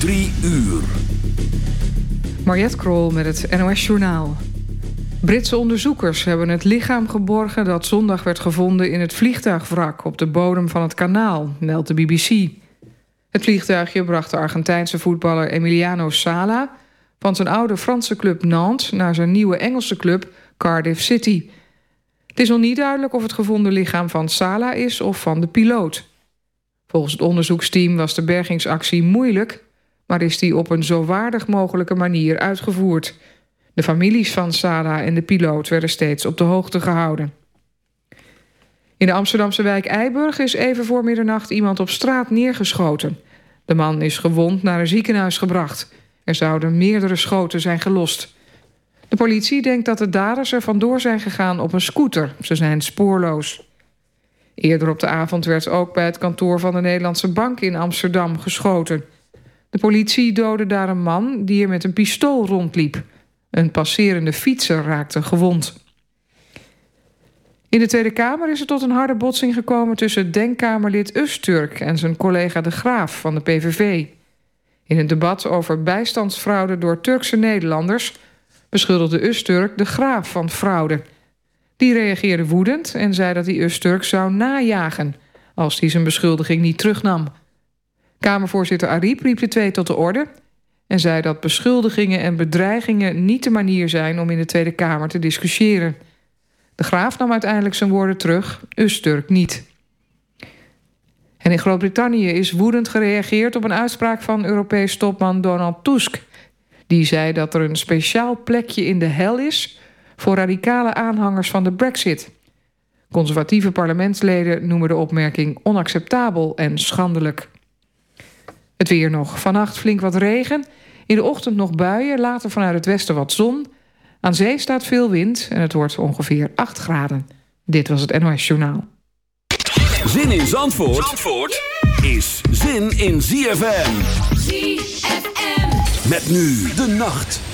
Drie uur. Mariette Krol met het NOS Journaal. Britse onderzoekers hebben het lichaam geborgen dat zondag werd gevonden in het vliegtuigwrak op de bodem van het kanaal, meldt de BBC. Het vliegtuigje bracht de Argentijnse voetballer Emiliano Sala van zijn oude Franse club Nantes naar zijn nieuwe Engelse club Cardiff City. Het is nog niet duidelijk of het gevonden lichaam van Sala is of van de piloot. Volgens het onderzoeksteam was de bergingsactie moeilijk, maar is die op een zo waardig mogelijke manier uitgevoerd. De families van Sala en de piloot werden steeds op de hoogte gehouden. In de Amsterdamse wijk Eiburg is even voor middernacht iemand op straat neergeschoten. De man is gewond naar een ziekenhuis gebracht. Er zouden meerdere schoten zijn gelost. De politie denkt dat de daders er vandoor zijn gegaan op een scooter. Ze zijn spoorloos. Eerder op de avond werd ook bij het kantoor van de Nederlandse Bank in Amsterdam geschoten. De politie doodde daar een man die er met een pistool rondliep. Een passerende fietser raakte gewond. In de Tweede Kamer is er tot een harde botsing gekomen tussen Denkkamerlid Usturk en zijn collega De Graaf van de PVV. In een debat over bijstandsfraude door Turkse Nederlanders beschuldigde Usturk De Graaf van fraude. Die reageerde woedend en zei dat hij Usturk zou najagen als hij zijn beschuldiging niet terugnam. Kamervoorzitter Ariep riep de twee tot de orde en zei dat beschuldigingen en bedreigingen niet de manier zijn om in de Tweede Kamer te discussiëren. De graaf nam uiteindelijk zijn woorden terug, Usturk niet. En in Groot-Brittannië is woedend gereageerd op een uitspraak van Europees topman Donald Tusk. Die zei dat er een speciaal plekje in de hel is voor radicale aanhangers van de Brexit. Conservatieve parlementsleden noemen de opmerking onacceptabel en schandelijk. Het weer nog. Vannacht flink wat regen. In de ochtend nog buien, later vanuit het westen wat zon. Aan zee staat veel wind en het wordt ongeveer 8 graden. Dit was het NOS Journaal. Zin in Zandvoort, Zandvoort is zin in ZFM. ZFM. Met nu de nacht.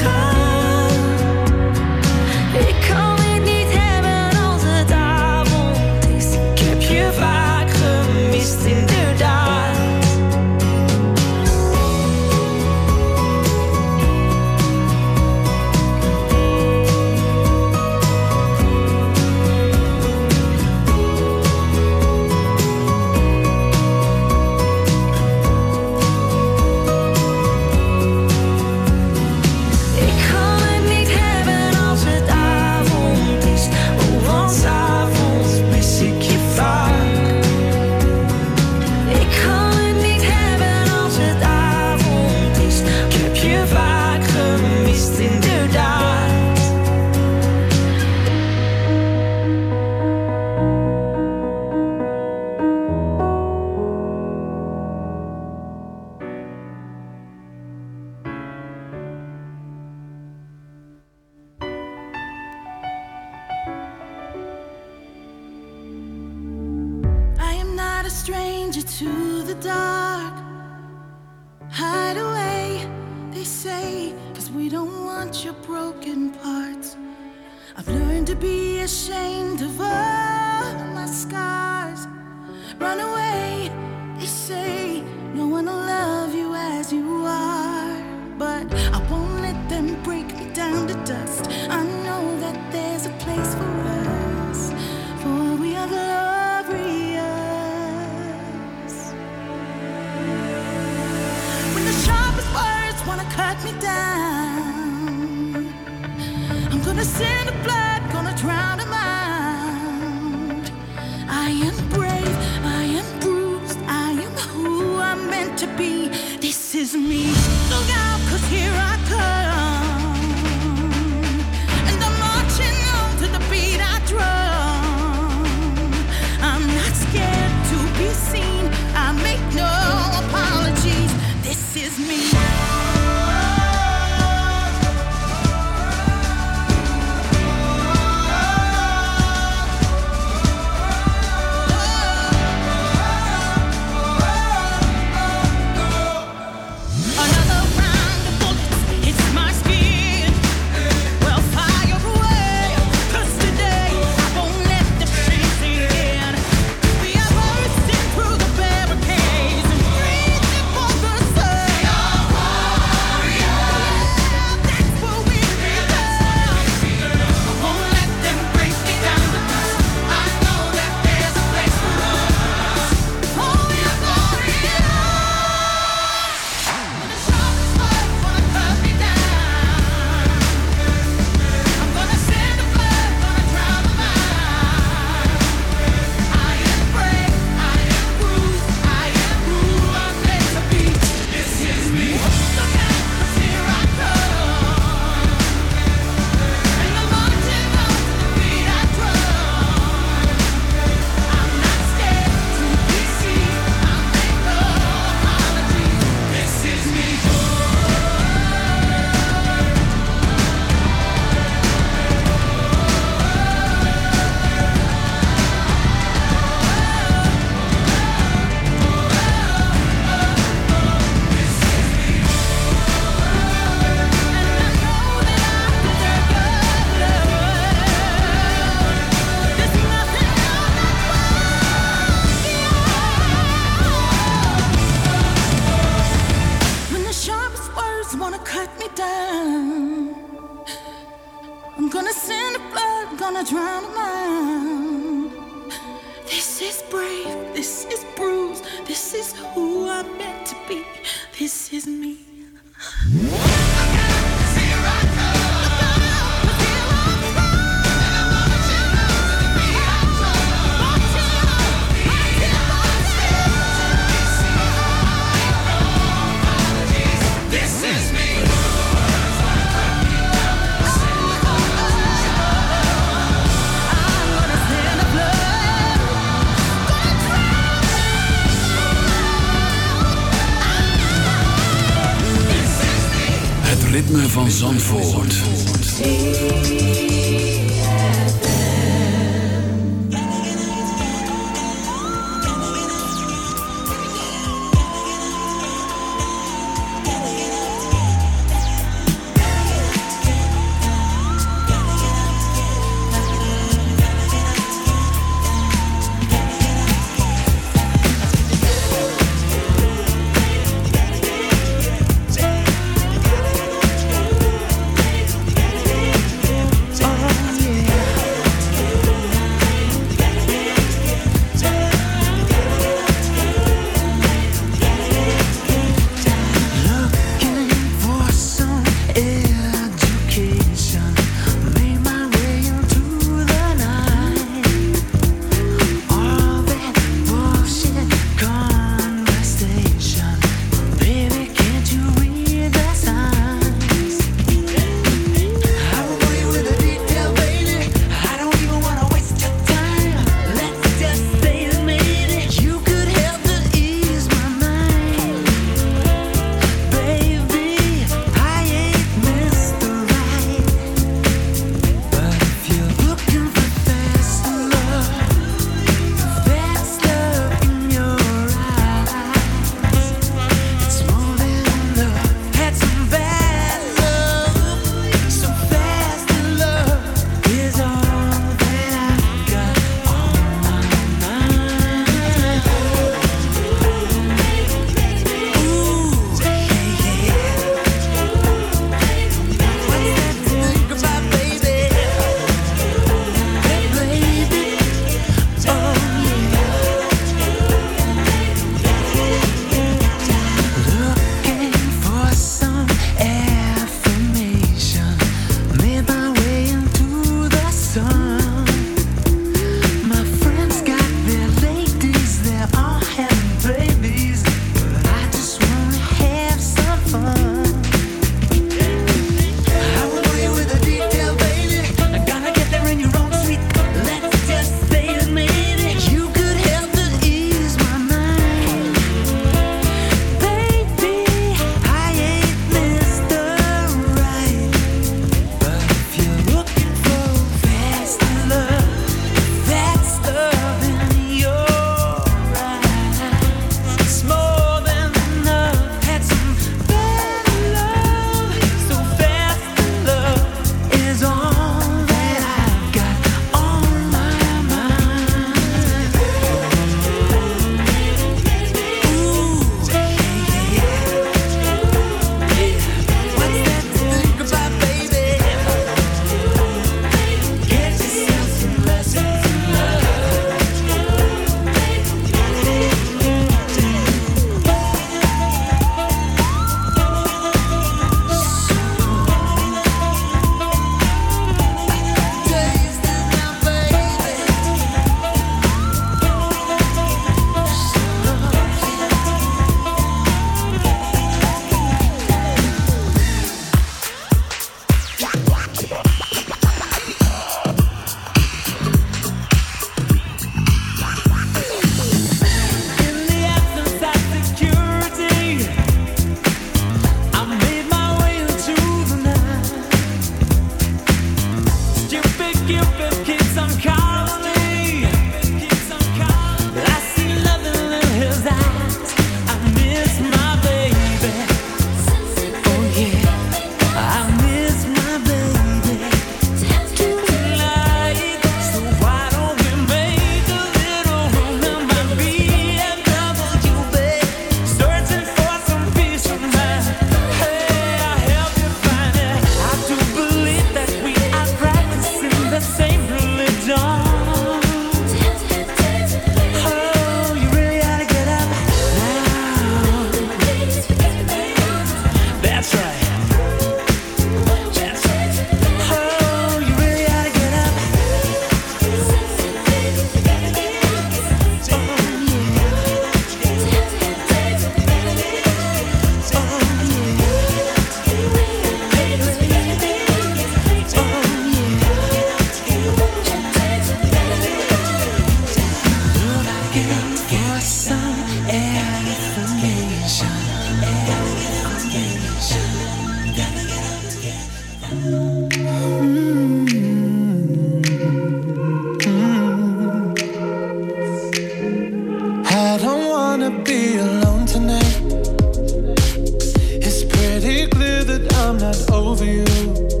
it's pretty clear that i'm not over you.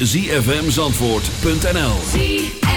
www.zfmzandvoort.nl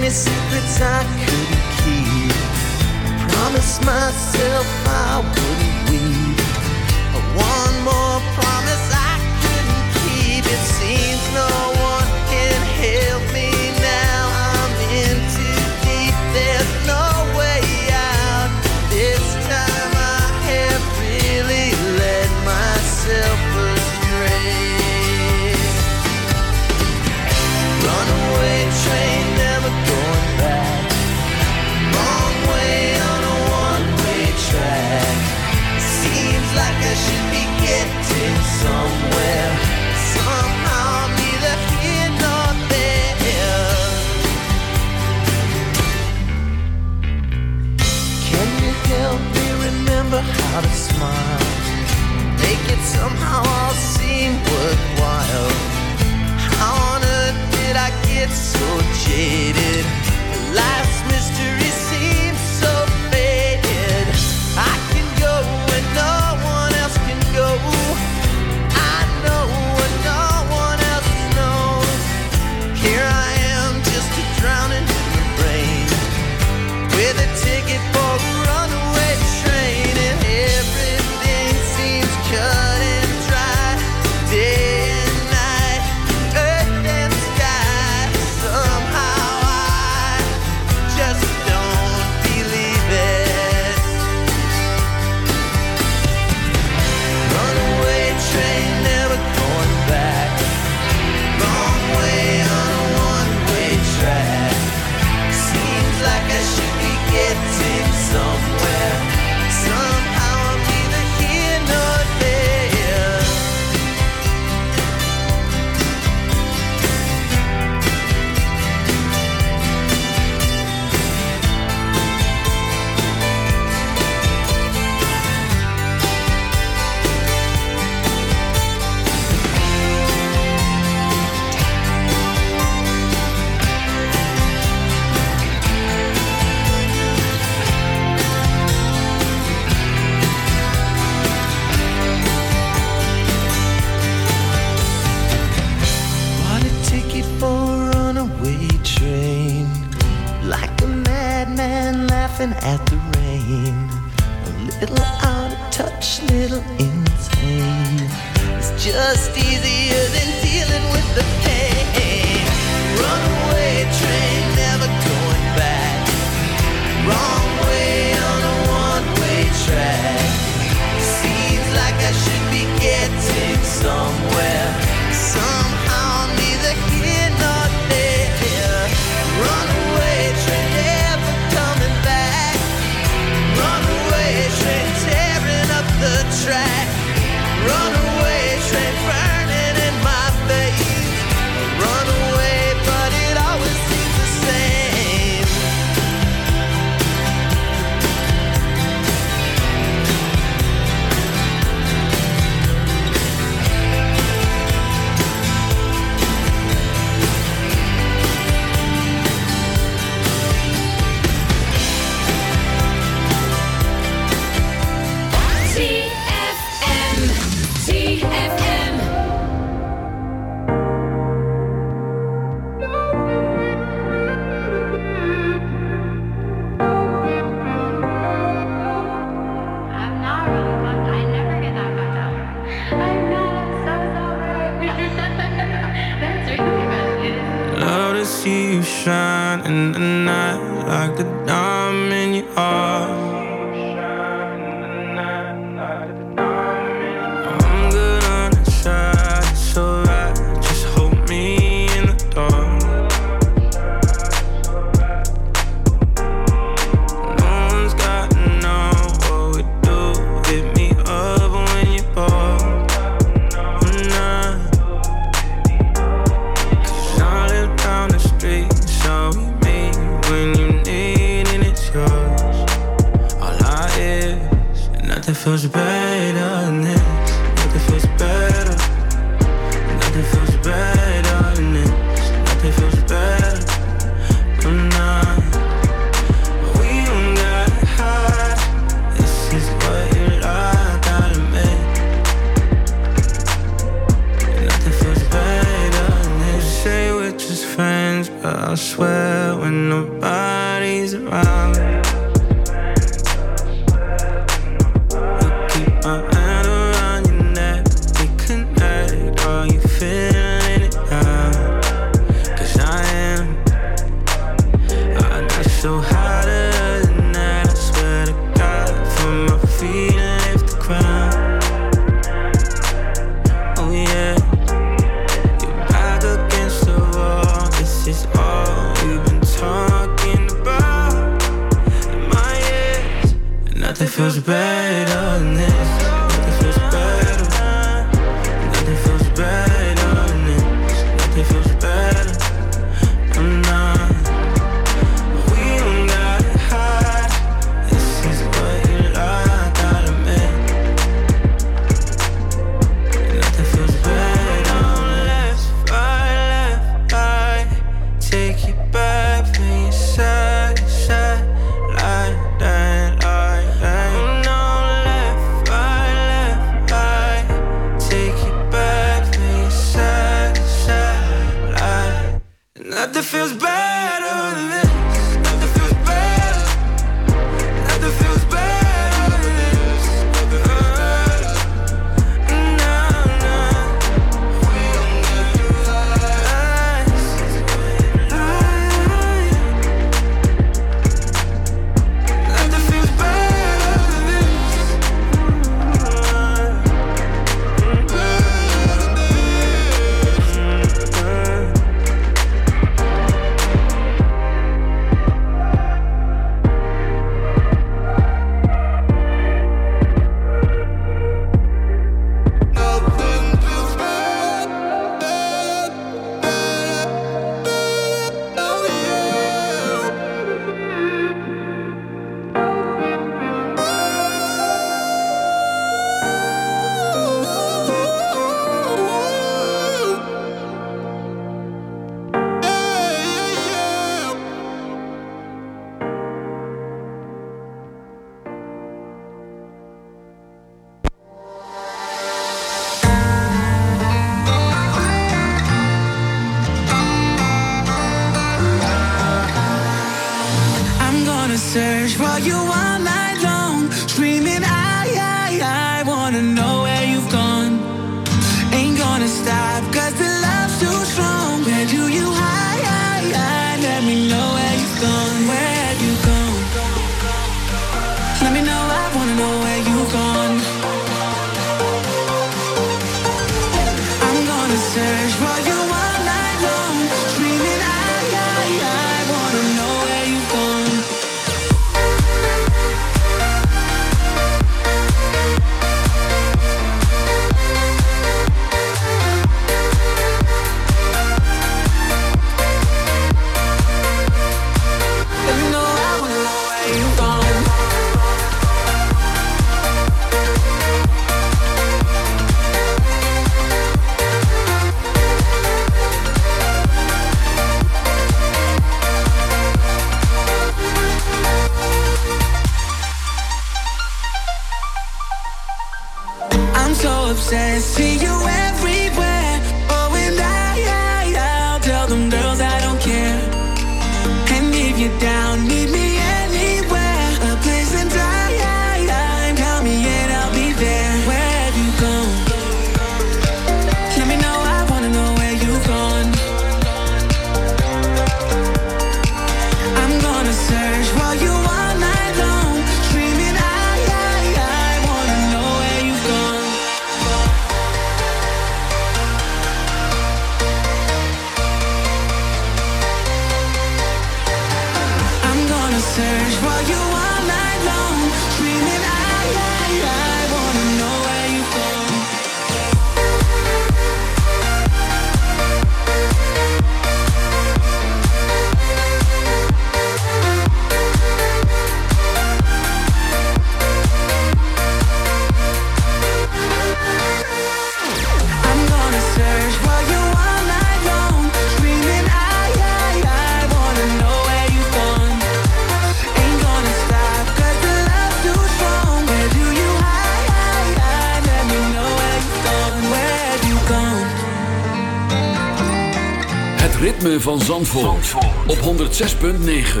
ritme van Zandvoort, Zandvoort. op 106.9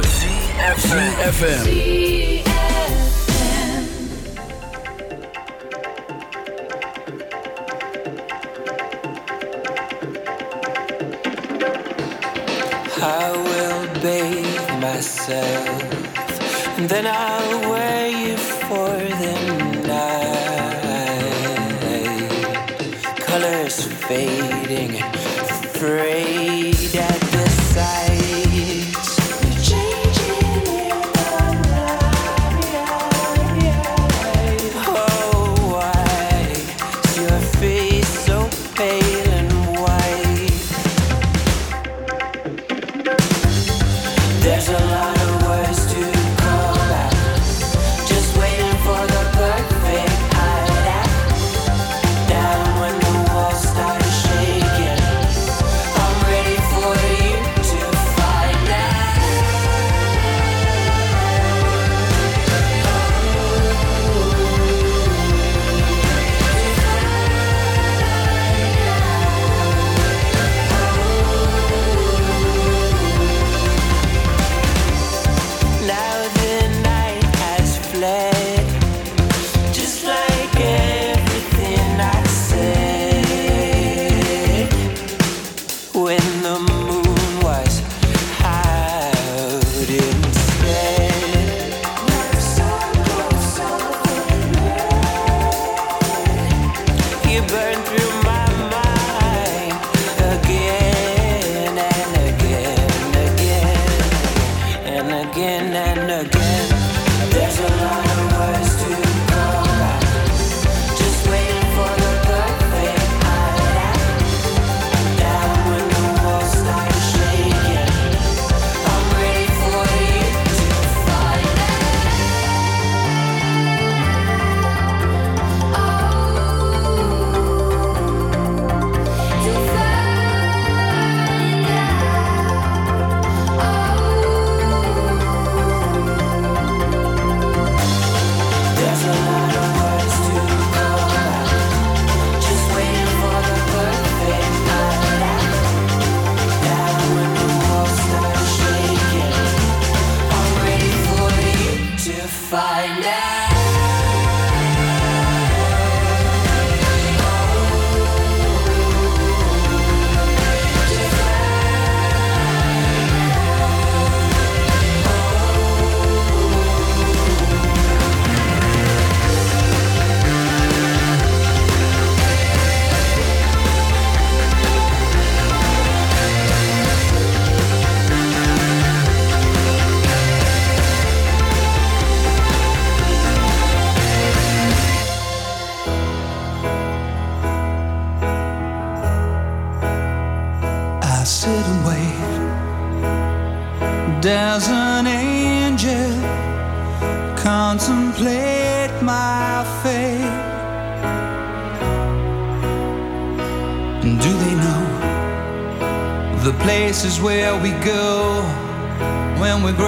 CFFM I will bathe myself and then I burn through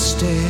stay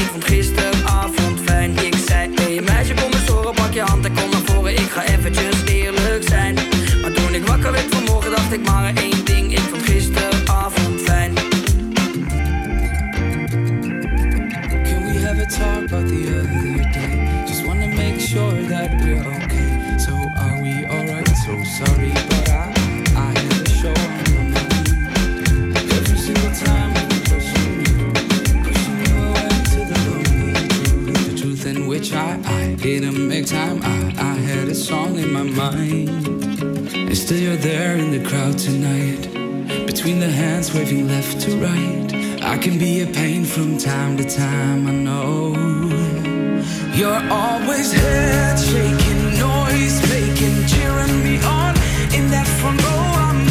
je hand en kom naar ik ga eventjes eerlijk zijn. Maar toen ik wakker werd vanmorgen dacht ik maar één ding, ik vond gisteravond fijn. Can we have a talk about the other day? Just wanna make sure that we're okay. try. I didn't make time. I, I had a song in my mind. And still you're there in the crowd tonight. Between the hands waving left to right. I can be a pain from time to time, I know. You're always head shaking, noise making, cheering me on. In that front row, I'm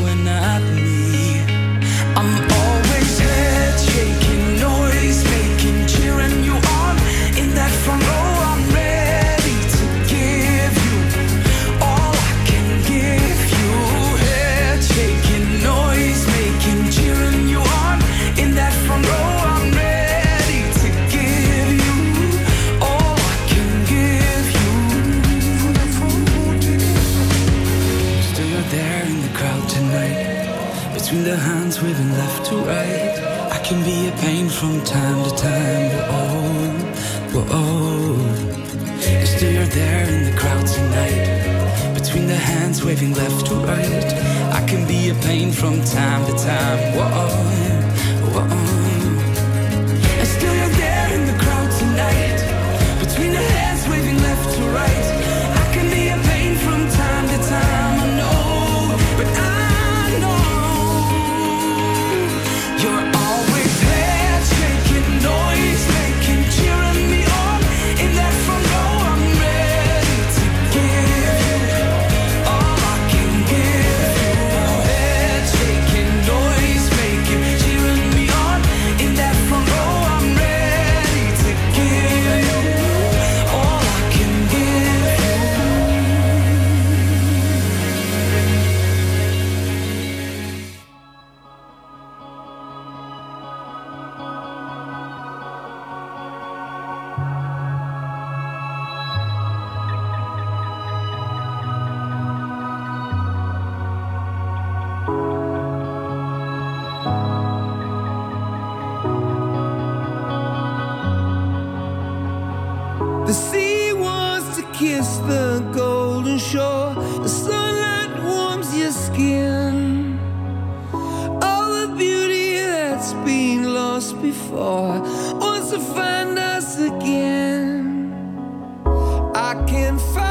before wants to find us again. I can't find.